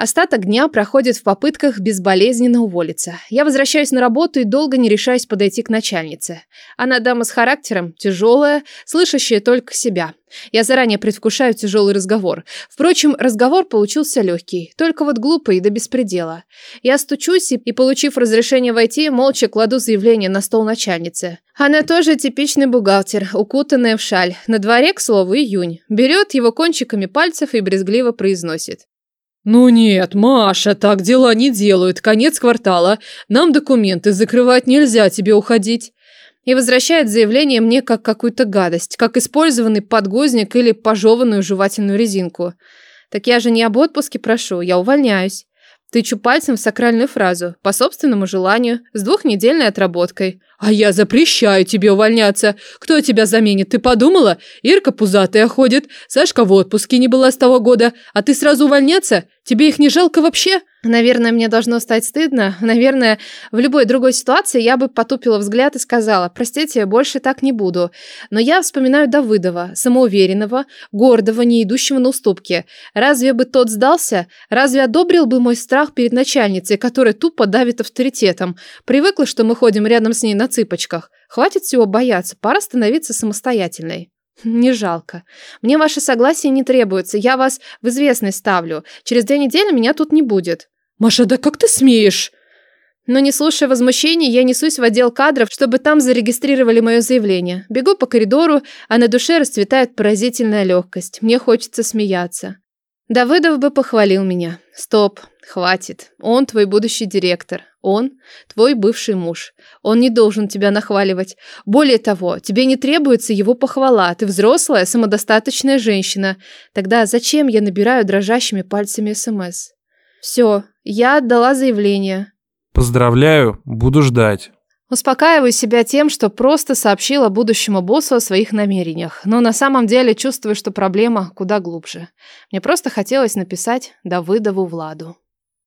Остаток дня проходит в попытках безболезненно уволиться. Я возвращаюсь на работу и долго не решаюсь подойти к начальнице. Она дама с характером, тяжелая, слышащая только себя. Я заранее предвкушаю тяжелый разговор. Впрочем, разговор получился легкий, только вот глупый до беспредела. Я стучусь и, и, получив разрешение войти, молча кладу заявление на стол начальницы. Она тоже типичный бухгалтер, укутанная в шаль. На дворе, к слову, июнь. Берет его кончиками пальцев и брезгливо произносит. «Ну нет, Маша, так дела не делают. Конец квартала. Нам документы закрывать нельзя, тебе уходить». И возвращает заявление мне как какую-то гадость, как использованный подгузник или пожеванную жевательную резинку. Так я же не об отпуске прошу, я увольняюсь. Тычу пальцем в сакральную фразу, по собственному желанию, с двухнедельной отработкой. «А я запрещаю тебе увольняться. Кто тебя заменит, ты подумала? Ирка пузатая ходит, Сашка в отпуске не была с того года, а ты сразу увольняться? Тебе их не жалко вообще?» Наверное, мне должно стать стыдно. Наверное, в любой другой ситуации я бы потупила взгляд и сказала, простите, больше так не буду. Но я вспоминаю Давыдова, самоуверенного, гордого, не идущего на уступки. Разве бы тот сдался? Разве одобрил бы мой страх перед начальницей, которая тупо давит авторитетом? Привыкла, что мы ходим рядом с ней на цыпочках. Хватит всего бояться, пора становиться самостоятельной. Не жалко. Мне ваше согласие не требуется. Я вас в известность ставлю. Через две недели меня тут не будет. Маша, да как ты смеешь? Но не слушая возмущений, я несусь в отдел кадров, чтобы там зарегистрировали мое заявление. Бегу по коридору, а на душе расцветает поразительная легкость. Мне хочется смеяться. Давыдов бы похвалил меня. Стоп, хватит. Он твой будущий директор. Он твой бывший муж. Он не должен тебя нахваливать. Более того, тебе не требуется его похвала. Ты взрослая, самодостаточная женщина. Тогда зачем я набираю дрожащими пальцами СМС? Все, я отдала заявление. Поздравляю, буду ждать. Успокаиваю себя тем, что просто сообщила будущему боссу о своих намерениях, но на самом деле чувствую, что проблема куда глубже. Мне просто хотелось написать Давыдову Владу.